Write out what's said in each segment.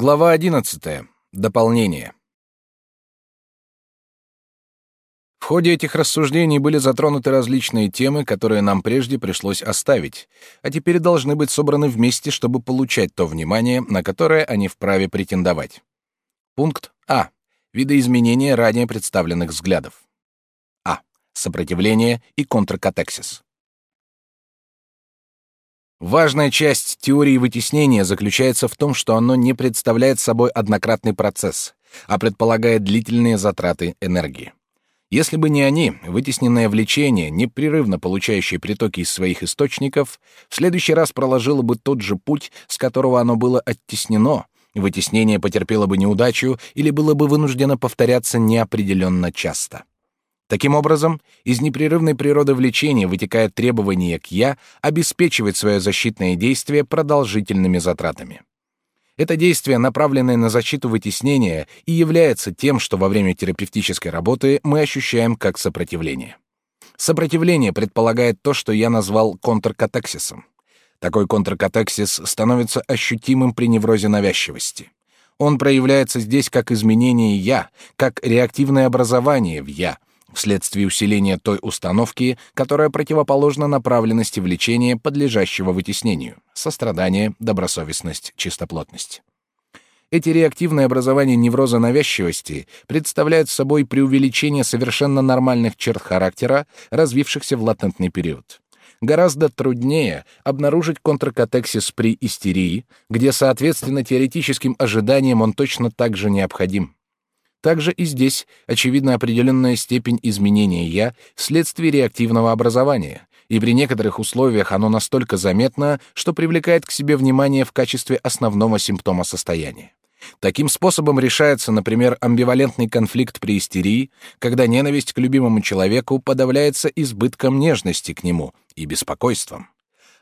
Глава 11. Дополнение. В ходе этих рассуждений были затронуты различные темы, которые нам прежде пришлось оставить, а теперь должны быть собраны вместе, чтобы получать то внимание, на которое они вправе претендовать. Пункт А. Видоизменения ранее представленных взглядов. А. Сопротивление и контркатексис. Важная часть теории вытеснения заключается в том, что оно не представляет собой однократный процесс, а предполагает длительные затраты энергии. Если бы не они, вытесненное влечение, непрерывно получающее притоки из своих источников, в следующий раз проложило бы тот же путь, с которого оно было оттеснено, вытеснение потерпело бы неудачу или было бы вынуждено повторяться неопределенно часто. Таким образом, из непрерывной природы влечения вытекает требование к «я» обеспечивать свое защитное действие продолжительными затратами. Это действие, направленное на защиту вытеснения, и является тем, что во время терапевтической работы мы ощущаем как сопротивление. Сопротивление предполагает то, что я назвал контркатексисом. Такой контркатексис становится ощутимым при неврозе навязчивости. Он проявляется здесь как изменение «я», как реактивное образование в «я», вследствие усиления той установки, которая противоположна направленности влечения, подлежащего вытеснению — сострадание, добросовестность, чистоплотность. Эти реактивные образования невроза навязчивости представляют собой преувеличение совершенно нормальных черт характера, развившихся в латентный период. Гораздо труднее обнаружить контркатексис при истерии, где, соответственно, теоретическим ожиданиям он точно так же необходим. Также и здесь очевидна определенная степень изменения «я» вследствие реактивного образования, и при некоторых условиях оно настолько заметно, что привлекает к себе внимание в качестве основного симптома состояния. Таким способом решается, например, амбивалентный конфликт при истерии, когда ненависть к любимому человеку подавляется избытком нежности к нему и беспокойством.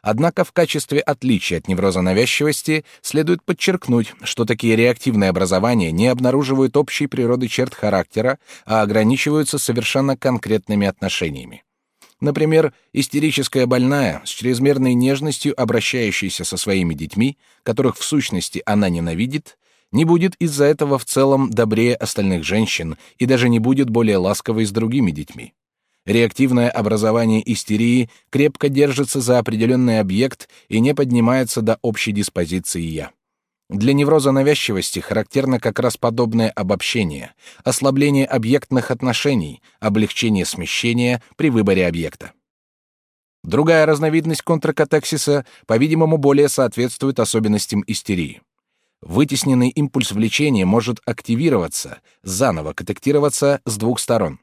Однако в качестве отличия от невроза навязчивости следует подчеркнуть, что такие реактивные образования не обнаруживают общей природы черт характера, а ограничиваются совершенно конкретными отношениями. Например, истерическая больная, с чрезмерной нежностью обращающаяся со своими детьми, которых в сущности она ненавидит, не будет из-за этого в целом добрее остальных женщин и даже не будет более ласковой с другими детьми. Реактивное образование истерии крепко держится за определенный объект и не поднимается до общей диспозиции «я». Для невроза навязчивости характерно как раз подобное обобщение, ослабление объектных отношений, облегчение смещения при выборе объекта. Другая разновидность контркатексиса, по-видимому, более соответствует особенностям истерии. Вытесненный импульс влечения может активироваться, заново контактироваться с двух сторон.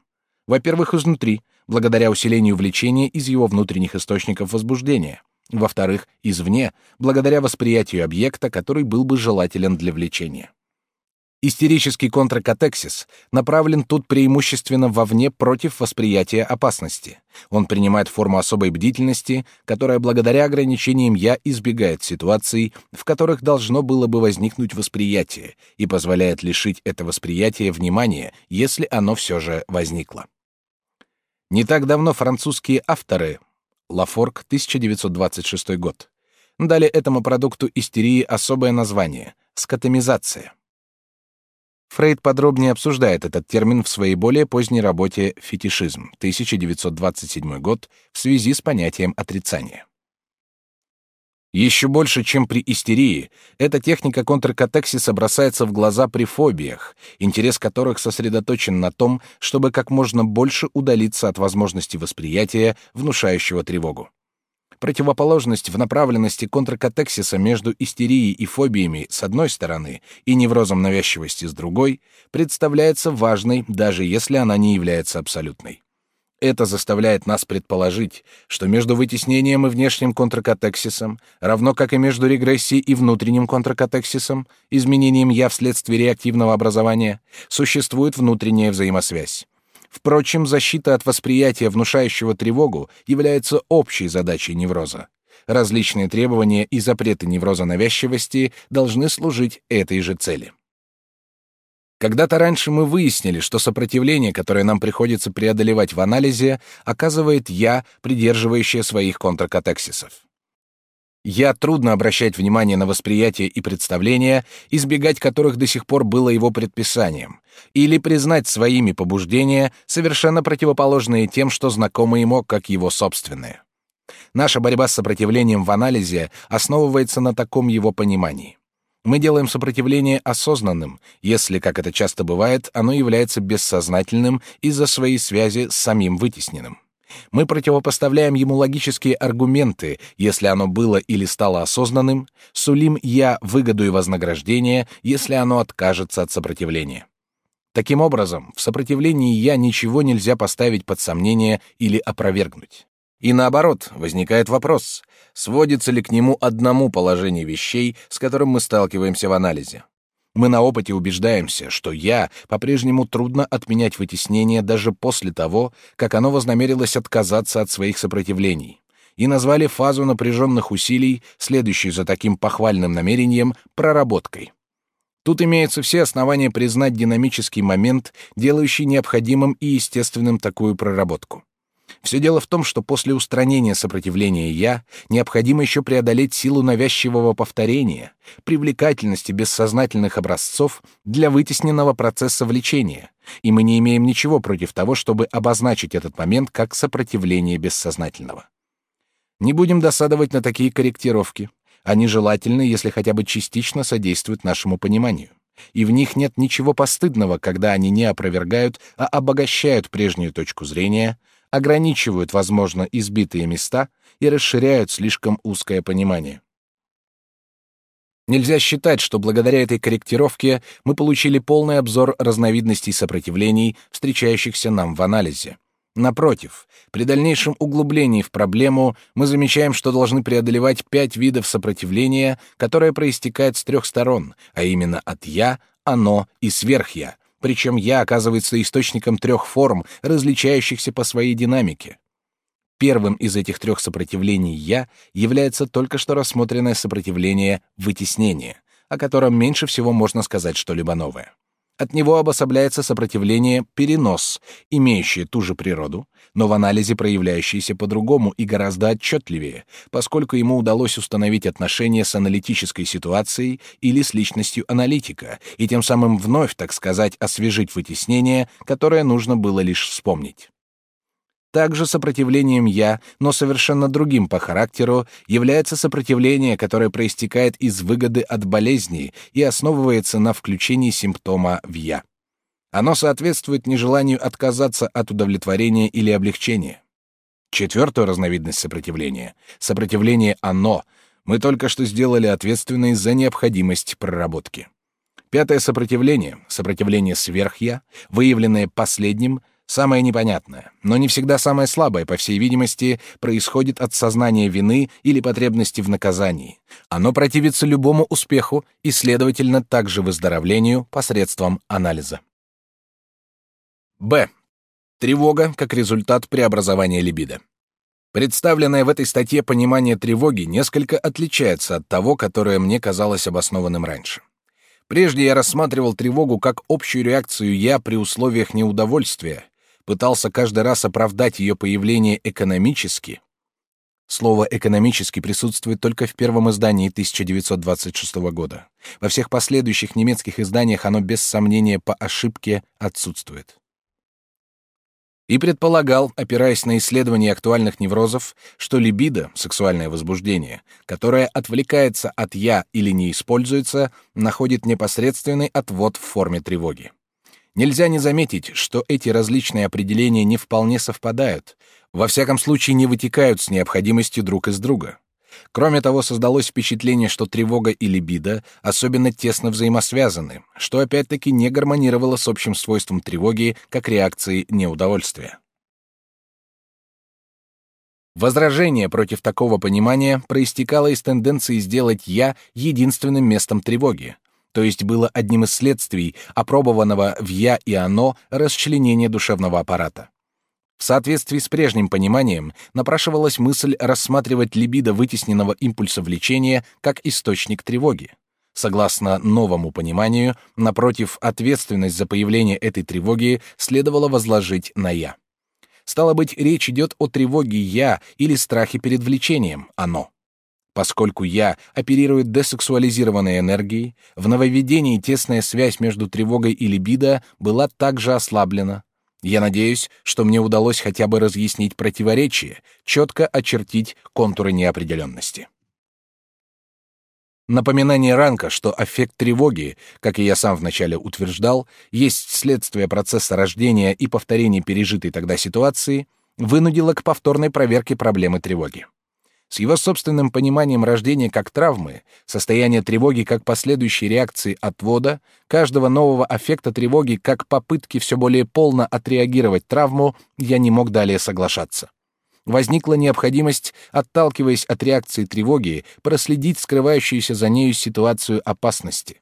Во-первых, изнутри, благодаря усилению влечения из его внутренних источников возбуждения. Во-вторых, извне, благодаря восприятию объекта, который был бы желателен для влечения. Истерический контркатексис направлен тут преимущественно вовне против восприятия опасности. Он принимает форму особой бдительности, которая благодаря ограничениям «я» избегает ситуаций, в которых должно было бы возникнуть восприятие, и позволяет лишить это восприятие внимания, если оно все же возникло. Не так давно французские авторы Лафорг, 1926 год, дали этому продукту истерии особое название — скотомизация. Фрейд подробнее обсуждает этот термин в своей более поздней работе «Фетишизм», 1927 год, в связи с понятием отрицания. Еще больше, чем при истерии, эта техника контркатексиса бросается в глаза при фобиях, интерес которых сосредоточен на том, чтобы как можно больше удалиться от возможности восприятия, внушающего тревогу. Противоположность в направленности контркатексиса между истерией и фобиями с одной стороны и неврозом навязчивости с другой представляется важной, даже если она не является абсолютной. Это заставляет нас предположить, что между вытеснением и внешним контркатексисом, равно как и между регрессией и внутренним контркатексисом, изменением «я» вследствие реактивного образования, существует внутренняя взаимосвязь. Впрочем, защита от восприятия, внушающего тревогу, является общей задачей невроза. Различные требования и запреты невроза навязчивости должны служить этой же цели. Когда-то раньше мы выяснили, что сопротивление, которое нам приходится преодолевать в анализе, оказывает «я», придерживающее своих контркатексисов. Я трудно обращать внимание на восприятие и представления, избегать которых до сих пор было его предписанием, или признать своими побуждения, совершенно противоположные тем, что знакомы ему как его собственные. Наша борьба с сопротивлением в анализе основывается на таком его понимании. Мы делаем сопротивление осознанным, если, как это часто бывает, оно является бессознательным из-за своей связи с самим вытесненным. Мы противопоставляем ему логические аргументы, если оно было или стало осознанным, сулим «я» выгоду и вознаграждение, если оно откажется от сопротивления. Таким образом, в сопротивлении «я» ничего нельзя поставить под сомнение или опровергнуть. И наоборот, возникает вопрос, сводится ли к нему одному положение вещей, с которым мы сталкиваемся в анализе. Мы на опыте убеждаемся, что «я» по-прежнему трудно отменять вытеснение даже после того, как оно вознамерилось отказаться от своих сопротивлений, и назвали фазу напряженных усилий, следующую за таким похвальным намерением, проработкой. Тут имеются все основания признать динамический момент, делающий необходимым и естественным такую проработку. Все дело в том, что после устранения сопротивления «я» необходимо еще преодолеть силу навязчивого повторения, привлекательности бессознательных образцов для вытесненного процесса влечения, и мы не имеем ничего против того, чтобы обозначить этот момент как сопротивление бессознательного. Не будем досадовать на такие корректировки. Они желательны, если хотя бы частично содействуют нашему пониманию. И в них нет ничего постыдного, когда они не опровергают, а обогащают прежнюю точку зрения — ограничивают, возможно, избитые места и расширяют слишком узкое понимание. Нельзя считать, что благодаря этой корректировке мы получили полный обзор разновидностей сопротивлений, встречающихся нам в анализе. Напротив, при дальнейшем углублении в проблему мы замечаем, что должны преодолевать пять видов сопротивления, которое проистекает с трех сторон, а именно от «я», «оно» и «сверхя», причем я оказывается источником трех форм, различающихся по своей динамике. Первым из этих трех сопротивлений «я» является только что рассмотренное сопротивление вытеснения, о котором меньше всего можно сказать что-либо новое. От него обособляется сопротивление «перенос», имеющее ту же природу, но в анализе проявляющееся по-другому и гораздо отчетливее, поскольку ему удалось установить отношения с аналитической ситуацией или с личностью аналитика, и тем самым вновь, так сказать, освежить вытеснение, которое нужно было лишь вспомнить. Также сопротивлением «я», но совершенно другим по характеру, является сопротивление, которое проистекает из выгоды от болезни и основывается на включении симптома в «я». Оно соответствует нежеланию отказаться от удовлетворения или облегчения. Четвертую разновидность сопротивления — сопротивление «оно» — мы только что сделали ответственной за необходимость проработки. Пятое сопротивление — сопротивление сверх-я, выявленное последним — Самое непонятное, но не всегда самое слабое, по всей видимости, происходит от сознания вины или потребности в наказании. Оно противится любому успеху и, следовательно, также выздоровлению посредством анализа. Б. Тревога как результат преобразования либидо. Представленное в этой статье понимание тревоги несколько отличается от того, которое мне казалось обоснованным раньше. Прежде я рассматривал тревогу как общую реакцию «я» при условиях неудовольствия, пытался каждый раз оправдать ее появление экономически. Слово «экономически» присутствует только в первом издании 1926 года. Во всех последующих немецких изданиях оно без сомнения по ошибке отсутствует. И предполагал, опираясь на исследования актуальных неврозов, что либидо, сексуальное возбуждение, которое отвлекается от «я» или не используется, находит непосредственный отвод в форме тревоги. Нельзя не заметить, что эти различные определения не вполне совпадают, во всяком случае не вытекают с необходимостью друг из друга. Кроме того, создалось впечатление, что тревога и либидо особенно тесно взаимосвязаны, что опять-таки не гармонировало с общим свойством тревоги как реакции неудовольствия. Возражение против такого понимания проистекало из тенденции сделать «я» единственным местом тревоги, то есть было одним из следствий опробованного в «я» и «оно» расчленения душевного аппарата. В соответствии с прежним пониманием напрашивалась мысль рассматривать либидо вытесненного импульса влечения как источник тревоги. Согласно новому пониманию, напротив, ответственность за появление этой тревоги следовало возложить на «я». Стало быть, речь идет о тревоге «я» или страхе перед влечением «оно». Поскольку я оперирую десексуализированной энергией, в нововведении тесная связь между тревогой и либидо была также ослаблена. Я надеюсь, что мне удалось хотя бы разъяснить противоречие, четко очертить контуры неопределенности. Напоминание Ранка, что аффект тревоги, как и я сам вначале утверждал, есть следствие процесса рождения и повторения пережитой тогда ситуации, вынудило к повторной проверке проблемы тревоги. С его собственным пониманием рождения как травмы, состояния тревоги как последующей реакции отвода, каждого нового аффекта тревоги как попытки все более полно отреагировать травму, я не мог далее соглашаться. Возникла необходимость, отталкиваясь от реакции тревоги, проследить скрывающуюся за нею ситуацию опасности.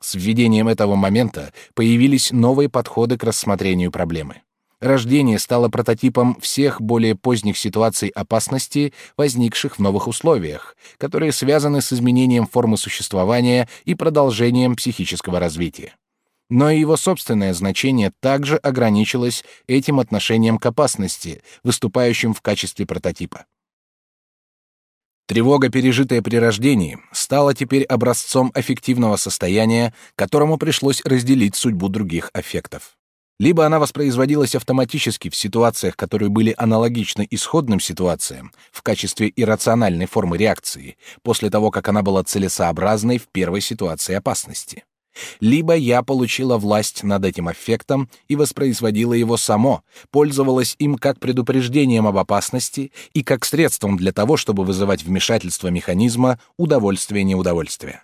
С введением этого момента появились новые подходы к рассмотрению проблемы. Рождение стало прототипом всех более поздних ситуаций опасности, возникших в новых условиях, которые связаны с изменением формы существования и продолжением психического развития. Но и его собственное значение также ограничилось этим отношением к опасности, выступающим в качестве прототипа. Тревога, пережитая при рождении, стала теперь образцом аффективного состояния, которому пришлось разделить судьбу других аффектов. Либо она воспроизводилась автоматически в ситуациях, которые были аналогичны исходным ситуациям, в качестве иррациональной формы реакции, после того, как она была целесообразной в первой ситуации опасности. Либо я получила власть над этим аффектом и воспроизводила его само, пользовалась им как предупреждением об опасности и как средством для того, чтобы вызывать вмешательство механизма удовольствие-неудовольствие.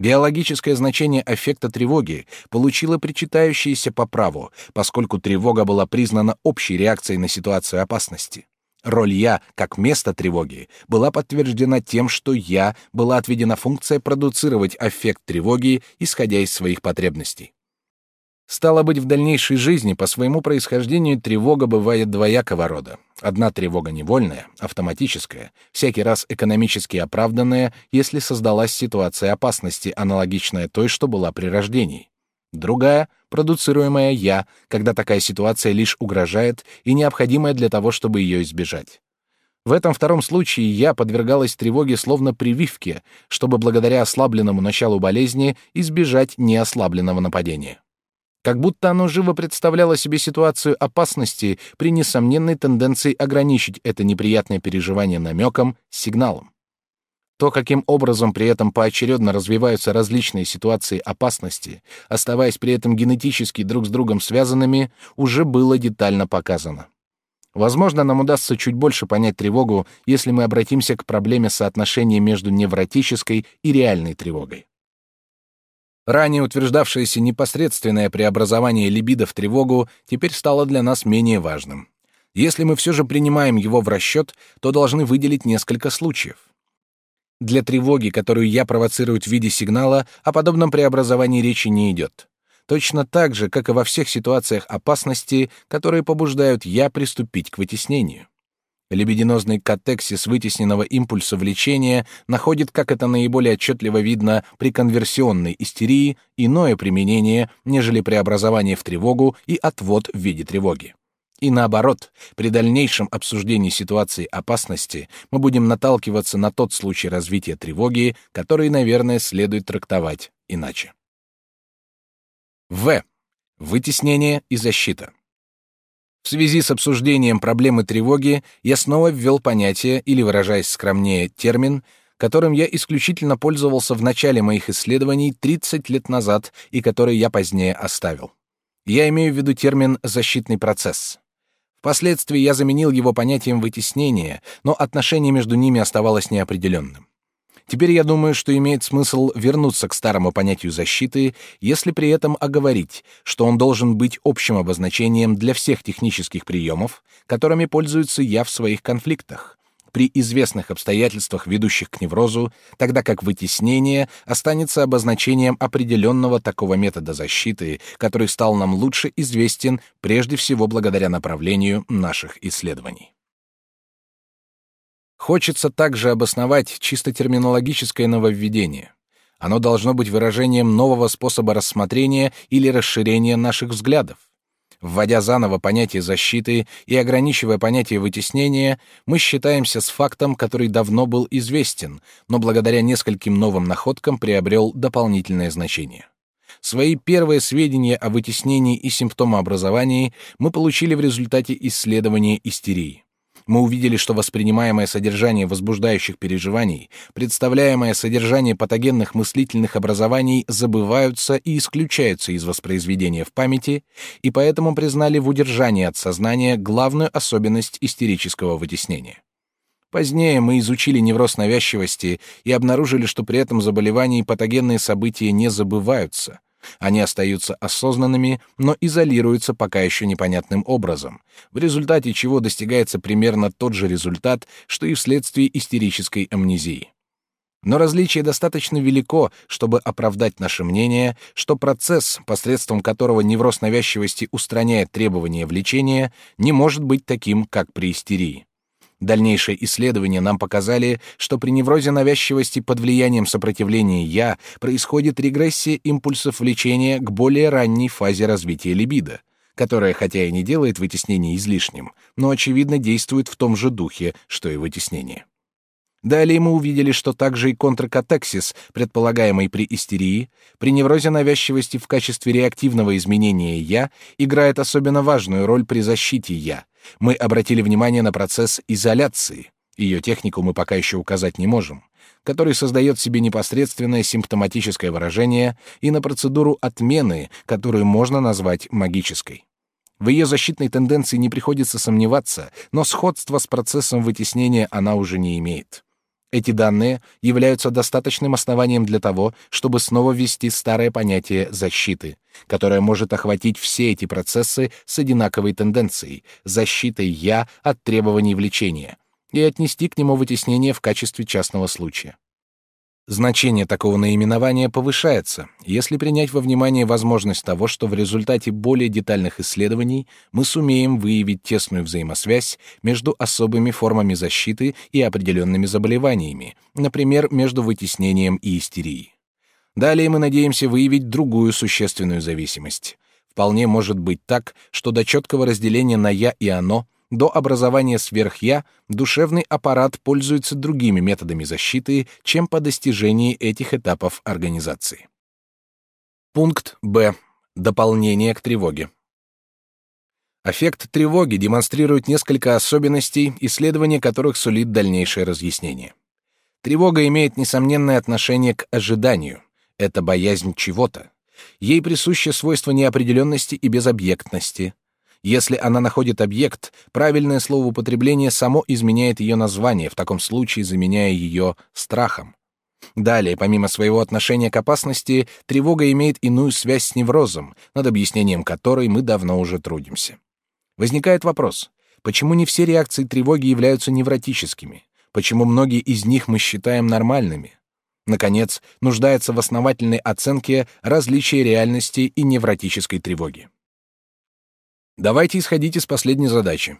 Биологическое значение аффекта тревоги получило причитающееся по праву, поскольку тревога была признана общей реакцией на ситуацию опасности. Роль «я» как место тревоги была подтверждена тем, что «я» была отведена функция продуцировать аффект тревоги, исходя из своих потребностей. Стало быть, в дальнейшей жизни по своему происхождению тревога бывает двоякого рода. Одна тревога невольная, автоматическая, всякий раз экономически оправданная, если создалась ситуация опасности, аналогичная той, что была при рождении. Другая — продуцируемая «я», когда такая ситуация лишь угрожает и необходимая для того, чтобы ее избежать. В этом втором случае я подвергалась тревоге словно прививке, чтобы благодаря ослабленному началу болезни избежать неослабленного нападения как будто оно живо представляло себе ситуацию опасности при несомненной тенденции ограничить это неприятное переживание намеком, сигналом. То, каким образом при этом поочередно развиваются различные ситуации опасности, оставаясь при этом генетически друг с другом связанными, уже было детально показано. Возможно, нам удастся чуть больше понять тревогу, если мы обратимся к проблеме соотношения между невротической и реальной тревогой. Ранее утверждавшееся непосредственное преобразование либидо в тревогу теперь стало для нас менее важным. Если мы все же принимаем его в расчет, то должны выделить несколько случаев. Для тревоги, которую я провоцирую в виде сигнала, о подобном преобразовании речи не идет. Точно так же, как и во всех ситуациях опасности, которые побуждают я приступить к вытеснению. Лебединозный катексис вытесненного импульса влечения находит, как это наиболее отчетливо видно при конверсионной истерии, иное применение, нежели преобразование в тревогу и отвод в виде тревоги. И наоборот, при дальнейшем обсуждении ситуации опасности мы будем наталкиваться на тот случай развития тревоги, который, наверное, следует трактовать иначе. В. Вытеснение и защита. В связи с обсуждением проблемы тревоги я снова ввел понятие, или, выражаясь скромнее, термин, которым я исключительно пользовался в начале моих исследований 30 лет назад и который я позднее оставил. Я имею в виду термин «защитный процесс». Впоследствии я заменил его понятием вытеснения, но отношение между ними оставалось неопределенным. Теперь я думаю, что имеет смысл вернуться к старому понятию защиты, если при этом оговорить, что он должен быть общим обозначением для всех технических приемов, которыми пользуется я в своих конфликтах, при известных обстоятельствах, ведущих к неврозу, тогда как вытеснение останется обозначением определенного такого метода защиты, который стал нам лучше известен прежде всего благодаря направлению наших исследований. Хочется также обосновать чисто терминологическое нововведение. Оно должно быть выражением нового способа рассмотрения или расширения наших взглядов. Вводя заново понятие защиты и ограничивая понятие вытеснения, мы считаемся с фактом, который давно был известен, но благодаря нескольким новым находкам приобрел дополнительное значение. Свои первые сведения о вытеснении и симптомообразовании мы получили в результате исследования истерии мы увидели, что воспринимаемое содержание возбуждающих переживаний, представляемое содержание патогенных мыслительных образований забываются и исключаются из воспроизведения в памяти, и поэтому признали в удержании от сознания главную особенность истерического вытеснения. Позднее мы изучили невроз навязчивости и обнаружили, что при этом заболевании патогенные события не забываются — они остаются осознанными, но изолируются пока еще непонятным образом, в результате чего достигается примерно тот же результат, что и вследствие истерической амнезии. Но различие достаточно велико, чтобы оправдать наше мнение, что процесс, посредством которого невроз навязчивости устраняет требования влечения, не может быть таким, как при истерии. Дальнейшие исследования нам показали, что при неврозе навязчивости под влиянием сопротивления «я» происходит регрессия импульсов влечения к более ранней фазе развития либидо, которая хотя и не делает вытеснение излишним, но очевидно действует в том же духе, что и вытеснение. Далее мы увидели, что также и контркатексис, предполагаемый при истерии, при неврозе навязчивости в качестве реактивного изменения «я», играет особенно важную роль при защите «я», мы обратили внимание на процесс изоляции. Ее технику мы пока еще указать не можем, который создает себе непосредственное симптоматическое выражение, и на процедуру отмены, которую можно назвать магической. В ее защитной тенденции не приходится сомневаться, но сходство с процессом вытеснения она уже не имеет. Эти данные являются достаточным основанием для того, чтобы снова ввести старое понятие защиты, которое может охватить все эти процессы с одинаковой тенденцией — защитой «я» от требований влечения, и отнести к нему вытеснение в качестве частного случая. Значение такого наименования повышается, если принять во внимание возможность того, что в результате более детальных исследований мы сумеем выявить тесную взаимосвязь между особыми формами защиты и определенными заболеваниями, например, между вытеснением и истерией. Далее мы надеемся выявить другую существенную зависимость. Вполне может быть так, что до четкого разделения на «я» и «оно» до образования сверхя душевный аппарат пользуется другими методами защиты, чем по достижении этих этапов организации. Пункт Б. Дополнение к тревоге. Аффект тревоги демонстрирует несколько особенностей, исследование которых сулит дальнейшее разъяснение. Тревога имеет несомненное отношение к ожиданию. Это боязнь чего-то. Ей присуще свойство неопределенности и безобъектности. Если она находит объект, правильное словоупотребление само изменяет ее название, в таком случае заменяя ее страхом. Далее, помимо своего отношения к опасности, тревога имеет иную связь с неврозом, над объяснением которой мы давно уже трудимся. Возникает вопрос, почему не все реакции тревоги являются невротическими? Почему многие из них мы считаем нормальными? Наконец, нуждается в основательной оценке различия реальности и невротической тревоги. Давайте исходить из последней задачи.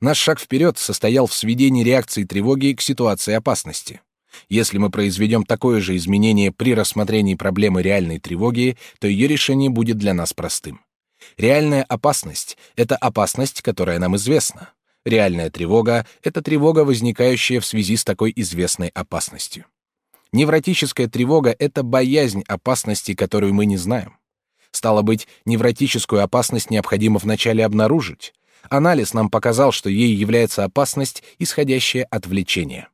Наш шаг вперед состоял в сведении реакции тревоги к ситуации опасности. Если мы произведем такое же изменение при рассмотрении проблемы реальной тревоги, то ее решение будет для нас простым. Реальная опасность — это опасность, которая нам известна. Реальная тревога — это тревога, возникающая в связи с такой известной опасностью. Невротическая тревога — это боязнь опасности, которую мы не знаем. Стало быть, невротическую опасность необходимо вначале обнаружить. Анализ нам показал, что ей является опасность, исходящая от влечения.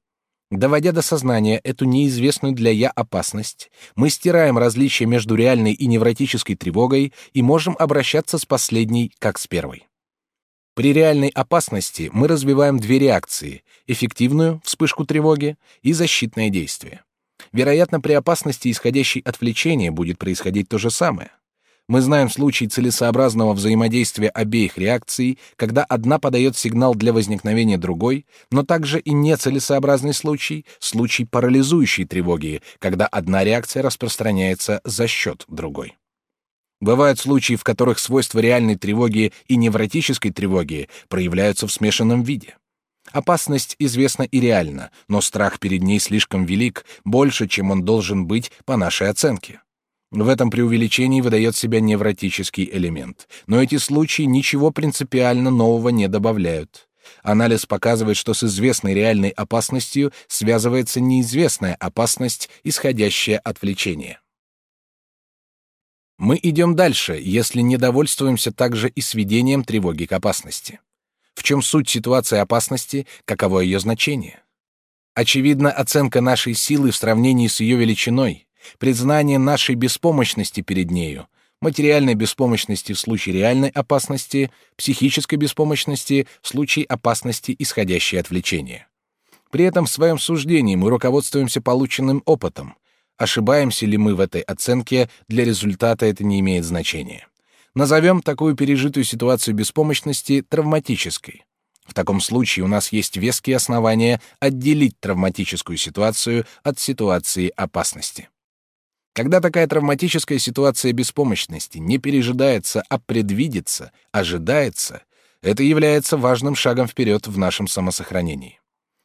Доводя до сознания эту неизвестную для «я» опасность, мы стираем различие между реальной и невротической тревогой и можем обращаться с последней, как с первой. При реальной опасности мы развиваем две реакции — эффективную, вспышку тревоги, и защитное действие. Вероятно, при опасности, исходящей от влечения, будет происходить то же самое. Мы знаем случай целесообразного взаимодействия обеих реакций, когда одна подает сигнал для возникновения другой, но также и нецелесообразный случай, случай парализующей тревоги, когда одна реакция распространяется за счет другой. Бывают случаи, в которых свойства реальной тревоги и невротической тревоги проявляются в смешанном виде. Опасность известна и реальна, но страх перед ней слишком велик, больше, чем он должен быть по нашей оценке. В этом преувеличении выдает себя невротический элемент. Но эти случаи ничего принципиально нового не добавляют. Анализ показывает, что с известной реальной опасностью связывается неизвестная опасность, исходящая от влечения. Мы идем дальше, если не довольствуемся также и сведением тревоги к опасности. В чем суть ситуации опасности, каково ее значение? Очевидно, оценка нашей силы в сравнении с ее величиной, признание нашей беспомощности перед нею, материальной беспомощности в случае реальной опасности, психической беспомощности в случае опасности, исходящей от влечения. При этом в своем суждении мы руководствуемся полученным опытом. Ошибаемся ли мы в этой оценке, для результата это не имеет значения. Назовем такую пережитую ситуацию беспомощности травматической. В таком случае у нас есть веские основания отделить травматическую ситуацию от ситуации опасности. Когда такая травматическая ситуация беспомощности не пережидается, а предвидится, ожидается, это является важным шагом вперед в нашем самосохранении.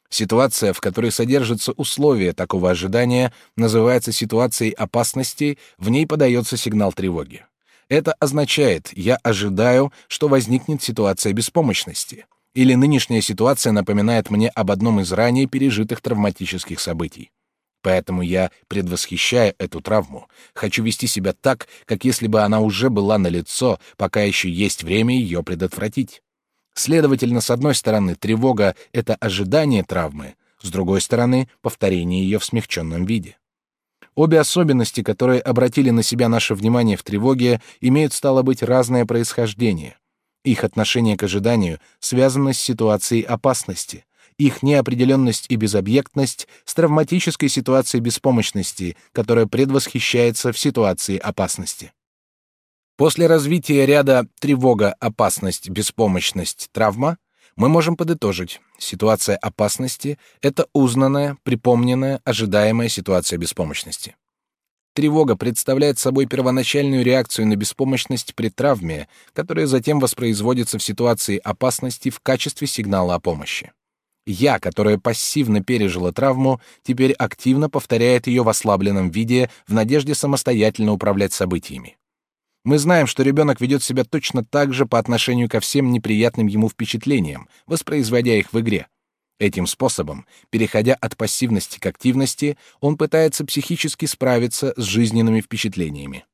Ситуация, в которой содержится условие такого ожидания, называется ситуацией опасности, в ней подается сигнал тревоги. Это означает, я ожидаю, что возникнет ситуация беспомощности, или нынешняя ситуация напоминает мне об одном из ранее пережитых травматических событий. Поэтому я, предвосхищая эту травму, хочу вести себя так, как если бы она уже была налицо, пока еще есть время ее предотвратить. Следовательно, с одной стороны, тревога — это ожидание травмы, с другой стороны, повторение ее в смягченном виде. Обе особенности, которые обратили на себя наше внимание в тревоге, имеют, стало быть, разное происхождение. Их отношение к ожиданию связано с ситуацией опасности, их неопределенность и безобъектность с травматической ситуацией беспомощности, которая предвосхищается в ситуации опасности. После развития ряда тревога, опасность, беспомощность, травма мы можем подытожить. Ситуация опасности — это узнанная, припомненная, ожидаемая ситуация беспомощности. Тревога представляет собой первоначальную реакцию на беспомощность при травме, которая затем воспроизводится в ситуации опасности в качестве сигнала о помощи. Я, которая пассивно пережила травму, теперь активно повторяет ее в ослабленном виде в надежде самостоятельно управлять событиями. Мы знаем, что ребенок ведет себя точно так же по отношению ко всем неприятным ему впечатлениям, воспроизводя их в игре. Этим способом, переходя от пассивности к активности, он пытается психически справиться с жизненными впечатлениями.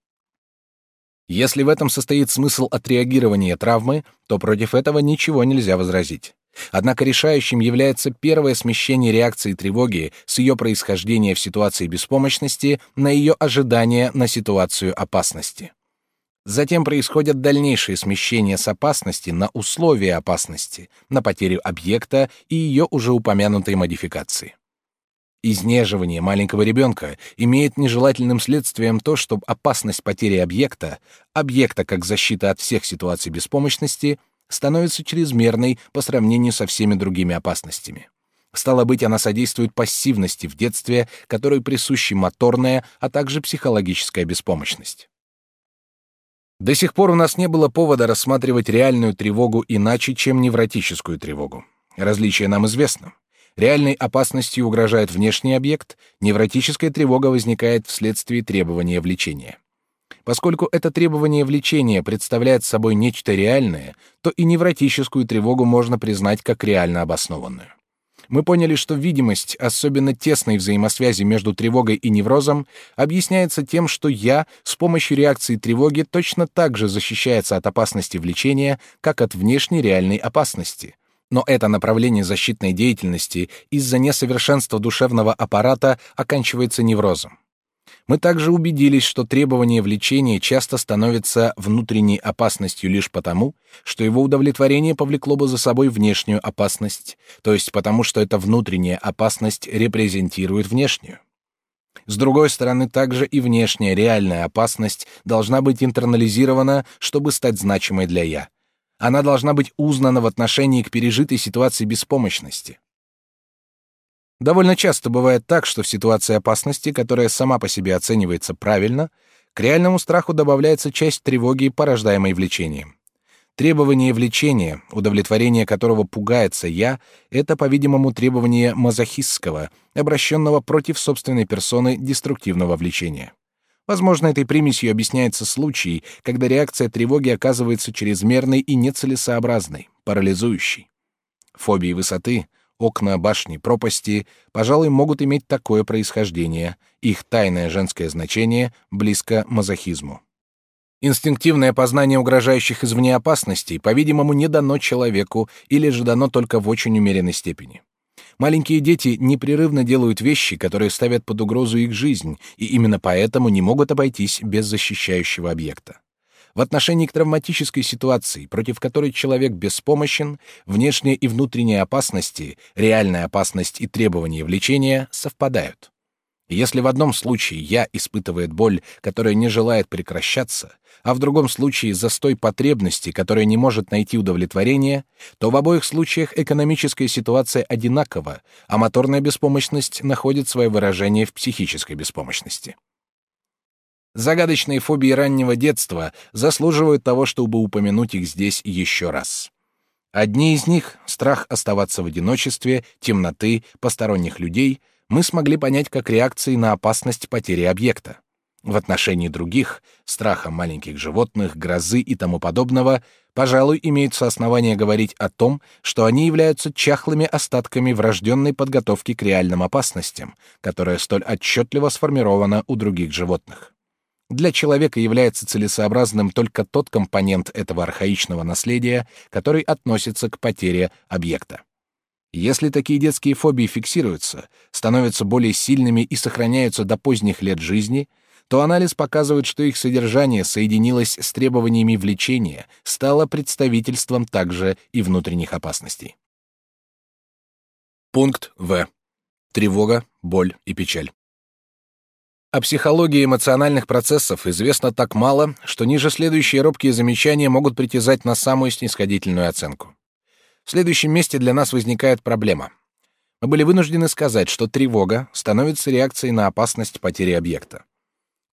Если в этом состоит смысл отреагирования травмы, то против этого ничего нельзя возразить. Однако решающим является первое смещение реакции тревоги с ее происхождения в ситуации беспомощности на ее ожидание на ситуацию опасности. Затем происходят дальнейшие смещения с опасности на условия опасности, на потерю объекта и ее уже упомянутой модификации. Изнеживание маленького ребенка имеет нежелательным следствием то, что опасность потери объекта, объекта как защита от всех ситуаций беспомощности, становится чрезмерной по сравнению со всеми другими опасностями. Стало быть, она содействует пассивности в детстве, которой присущи моторная, а также психологическая беспомощность. До сих пор у нас не было повода рассматривать реальную тревогу иначе, чем невротическую тревогу. Различие нам известно. Реальной опасностью угрожает внешний объект, невротическая тревога возникает вследствие требования влечения. Поскольку это требование влечения представляет собой нечто реальное, то и невротическую тревогу можно признать как реально обоснованную. Мы поняли, что видимость особенно тесной взаимосвязи между тревогой и неврозом объясняется тем, что я с помощью реакции тревоги точно так же защищается от опасности влечения, как от внешней реальной опасности. Но это направление защитной деятельности из-за несовершенства душевного аппарата оканчивается неврозом. Мы также убедились, что требование влечения часто становится внутренней опасностью лишь потому, что его удовлетворение повлекло бы за собой внешнюю опасность, то есть потому, что эта внутренняя опасность репрезентирует внешнюю. С другой стороны, также и внешняя реальная опасность должна быть интернализирована, чтобы стать значимой для «я». Она должна быть узнана в отношении к пережитой ситуации беспомощности. Довольно часто бывает так, что в ситуации опасности, которая сама по себе оценивается правильно, к реальному страху добавляется часть тревоги, порождаемой влечением. Требование влечения, удовлетворение которого пугается я, это, по-видимому, требование мазохистского, обращенного против собственной персоны деструктивного влечения. Возможно, этой примесью объясняется случай, когда реакция тревоги оказывается чрезмерной и нецелесообразной, парализующей. Фобии высоты, окна, башни, пропасти, пожалуй, могут иметь такое происхождение. Их тайное женское значение близко мазохизму. Инстинктивное познание угрожающих извне опасностей, по-видимому, не дано человеку или же дано только в очень умеренной степени. Маленькие дети непрерывно делают вещи, которые ставят под угрозу их жизнь, и именно поэтому не могут обойтись без защищающего объекта. В отношении к травматической ситуации, против которой человек беспомощен, внешние и внутренние опасности, реальная опасность и требования влечения совпадают. Если в одном случае я испытывает боль, которая не желает прекращаться, а в другом случае застой потребности, которая не может найти удовлетворение, то в обоих случаях экономическая ситуация одинакова, а моторная беспомощность находит свое выражение в психической беспомощности. Загадочные фобии раннего детства заслуживают того, чтобы упомянуть их здесь еще раз. Одни из них — страх оставаться в одиночестве, темноты, посторонних людей — мы смогли понять как реакции на опасность потери объекта. В отношении других, страха маленьких животных, грозы и тому подобного, пожалуй, имеются основания говорить о том, что они являются чахлыми остатками врожденной подготовки к реальным опасностям, которая столь отчетливо сформирована у других животных. Для человека является целесообразным только тот компонент этого архаичного наследия, который относится к потере объекта. Если такие детские фобии фиксируются, становятся более сильными и сохраняются до поздних лет жизни, то анализ показывает, что их содержание соединилось с требованиями влечения, стало представительством также и внутренних опасностей. Пункт В. Тревога, боль и печаль. О психологии эмоциональных процессов известно так мало, что ниже следующие робкие замечания могут притязать на самую снисходительную оценку. В следующем месте для нас возникает проблема. Мы были вынуждены сказать, что тревога становится реакцией на опасность потери объекта.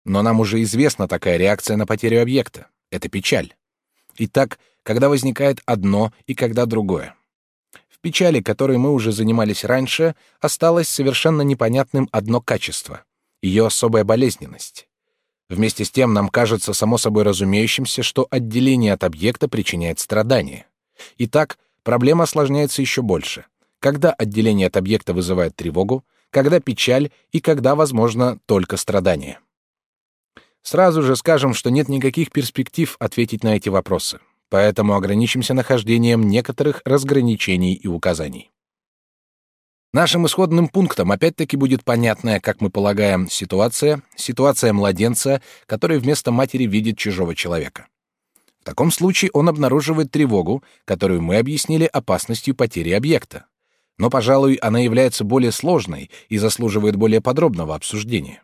Но нам уже известна такая реакция на потерю объекта. Это печаль. Итак, когда возникает одно и когда другое. В печали, которой мы уже занимались раньше, осталось совершенно непонятным одно качество — ее особая болезненность. Вместе с тем нам кажется само собой разумеющимся, что отделение от объекта причиняет страдания. Итак, проблема осложняется еще больше. Когда отделение от объекта вызывает тревогу, когда печаль и когда, возможно, только страдание. Сразу же скажем, что нет никаких перспектив ответить на эти вопросы, поэтому ограничимся нахождением некоторых разграничений и указаний. Нашим исходным пунктом опять-таки будет понятная, как мы полагаем, ситуация, ситуация младенца, который вместо матери видит чужого человека. В таком случае он обнаруживает тревогу, которую мы объяснили опасностью потери объекта. Но, пожалуй, она является более сложной и заслуживает более подробного обсуждения.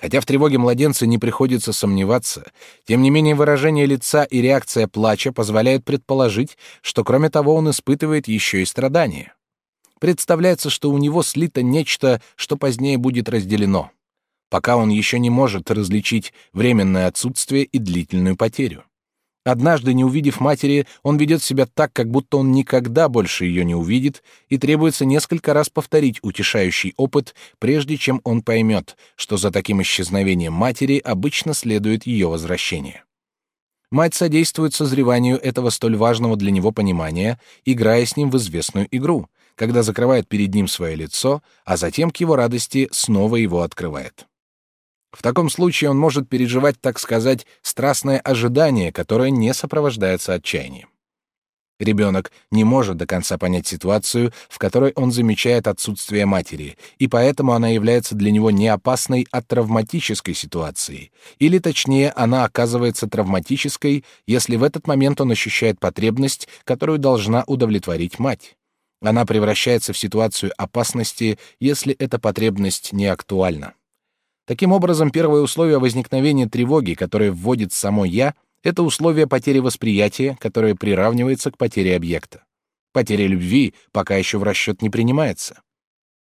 Хотя в тревоге младенца не приходится сомневаться, тем не менее выражение лица и реакция плача позволяют предположить, что кроме того он испытывает еще и страдания. Представляется, что у него слито нечто, что позднее будет разделено. Пока он еще не может различить временное отсутствие и длительную потерю. Однажды, не увидев матери, он ведет себя так, как будто он никогда больше ее не увидит, и требуется несколько раз повторить утешающий опыт, прежде чем он поймет, что за таким исчезновением матери обычно следует ее возвращение. Мать содействует созреванию этого столь важного для него понимания, играя с ним в известную игру, когда закрывает перед ним свое лицо, а затем к его радости снова его открывает. В таком случае он может переживать, так сказать, страстное ожидание, которое не сопровождается отчаянием. Ребенок не может до конца понять ситуацию, в которой он замечает отсутствие матери, и поэтому она является для него не опасной, а травматической ситуацией. Или точнее, она оказывается травматической, если в этот момент он ощущает потребность, которую должна удовлетворить мать. Она превращается в ситуацию опасности, если эта потребность не актуальна. Таким образом, первое условие возникновения тревоги, которое вводит само «я», это условие потери восприятия, которое приравнивается к потере объекта. Потеря любви пока еще в расчет не принимается.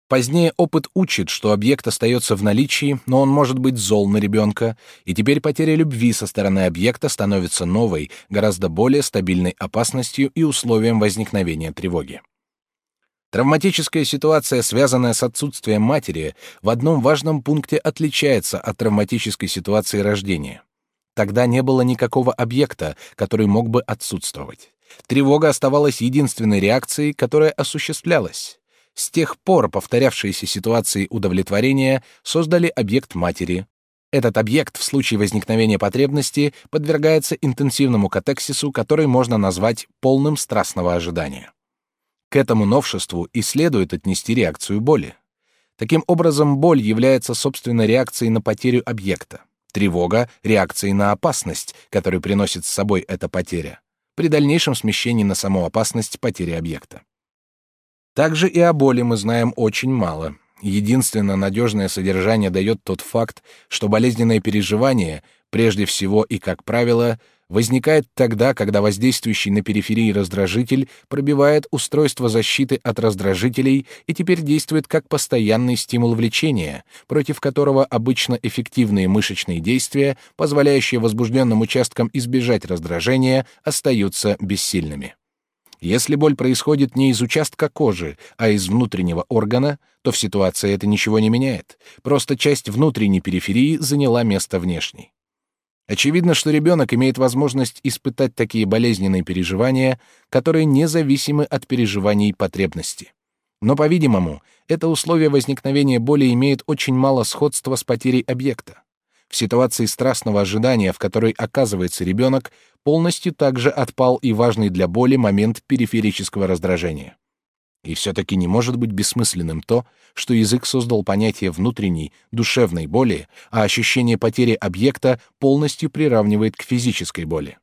Позднее опыт учит, что объект остается в наличии, но он может быть зол на ребенка, и теперь потеря любви со стороны объекта становится новой, гораздо более стабильной опасностью и условием возникновения тревоги. Травматическая ситуация, связанная с отсутствием матери, в одном важном пункте отличается от травматической ситуации рождения. Тогда не было никакого объекта, который мог бы отсутствовать. Тревога оставалась единственной реакцией, которая осуществлялась. С тех пор повторявшиеся ситуации удовлетворения создали объект матери. Этот объект в случае возникновения потребности подвергается интенсивному катексису, который можно назвать полным страстного ожидания. К этому новшеству и следует отнести реакцию боли. Таким образом, боль является собственной реакцией на потерю объекта. Тревога — реакцией на опасность, которую приносит с собой эта потеря, при дальнейшем смещении на саму опасность потери объекта. Также и о боли мы знаем очень мало. Единственное надежное содержание дает тот факт, что болезненное переживание, прежде всего и как правило, возникает тогда, когда воздействующий на периферии раздражитель пробивает устройство защиты от раздражителей и теперь действует как постоянный стимул влечения, против которого обычно эффективные мышечные действия, позволяющие возбужденным участкам избежать раздражения, остаются бессильными. Если боль происходит не из участка кожи, а из внутреннего органа, то в ситуации это ничего не меняет. Просто часть внутренней периферии заняла место внешней. Очевидно, что ребенок имеет возможность испытать такие болезненные переживания, которые независимы от переживаний потребности. Но, по-видимому, это условие возникновения боли имеет очень мало сходства с потерей объекта. В ситуации страстного ожидания, в которой оказывается ребенок, полностью также отпал и важный для боли момент периферического раздражения. И все-таки не может быть бессмысленным то, что язык создал понятие внутренней, душевной боли, а ощущение потери объекта полностью приравнивает к физической боли.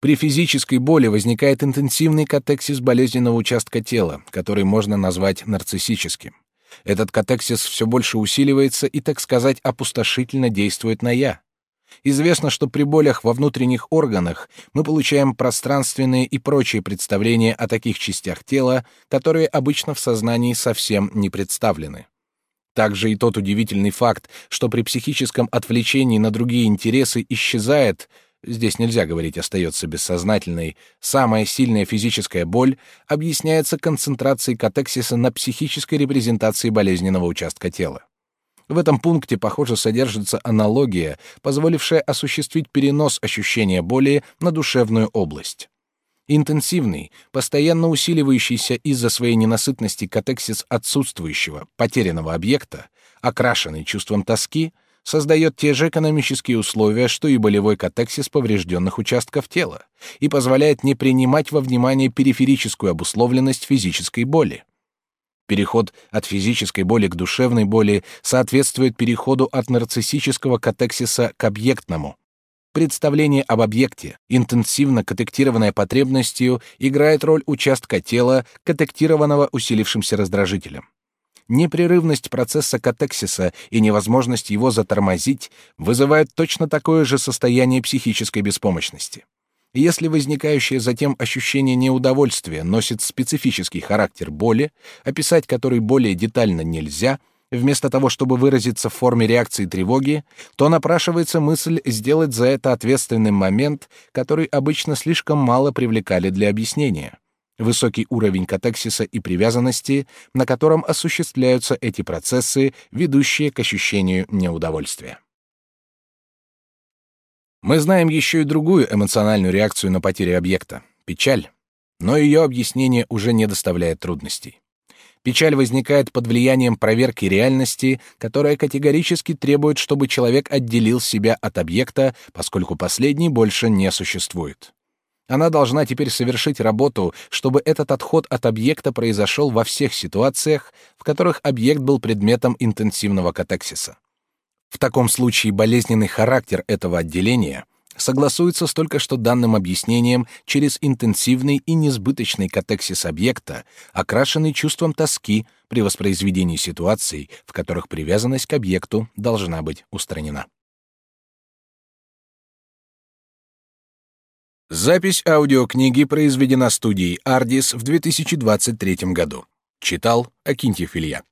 При физической боли возникает интенсивный катексис болезненного участка тела, который можно назвать нарциссическим. Этот катексис все больше усиливается и, так сказать, опустошительно действует на «я». Известно, что при болях во внутренних органах мы получаем пространственные и прочие представления о таких частях тела, которые обычно в сознании совсем не представлены. Также и тот удивительный факт, что при психическом отвлечении на другие интересы исчезает, здесь нельзя говорить остается бессознательной, самая сильная физическая боль объясняется концентрацией катексиса на психической репрезентации болезненного участка тела. В этом пункте, похоже, содержится аналогия, позволившая осуществить перенос ощущения боли на душевную область. Интенсивный, постоянно усиливающийся из-за своей ненасытности катексис отсутствующего, потерянного объекта, окрашенный чувством тоски, создает те же экономические условия, что и болевой катексис поврежденных участков тела, и позволяет не принимать во внимание периферическую обусловленность физической боли. Переход от физической боли к душевной боли соответствует переходу от нарциссического катексиса к объектному. Представление об объекте, интенсивно катектированное потребностью, играет роль участка тела, катектированного усилившимся раздражителем. Непрерывность процесса катексиса и невозможность его затормозить вызывает точно такое же состояние психической беспомощности. Если возникающее затем ощущение неудовольствия носит специфический характер боли, описать который более детально нельзя, вместо того, чтобы выразиться в форме реакции тревоги, то напрашивается мысль сделать за это ответственный момент, который обычно слишком мало привлекали для объяснения. Высокий уровень катексиса и привязанности, на котором осуществляются эти процессы, ведущие к ощущению неудовольствия. Мы знаем еще и другую эмоциональную реакцию на потерю объекта — печаль. Но ее объяснение уже не доставляет трудностей. Печаль возникает под влиянием проверки реальности, которая категорически требует, чтобы человек отделил себя от объекта, поскольку последний больше не существует. Она должна теперь совершить работу, чтобы этот отход от объекта произошел во всех ситуациях, в которых объект был предметом интенсивного катексиса. В таком случае болезненный характер этого отделения согласуется с только что данным объяснением через интенсивный и несбыточный катексис объекта, окрашенный чувством тоски при воспроизведении ситуаций, в которых привязанность к объекту должна быть устранена. Запись аудиокниги произведена студией Ardis в 2023 году. Читал Акинтьев Илья.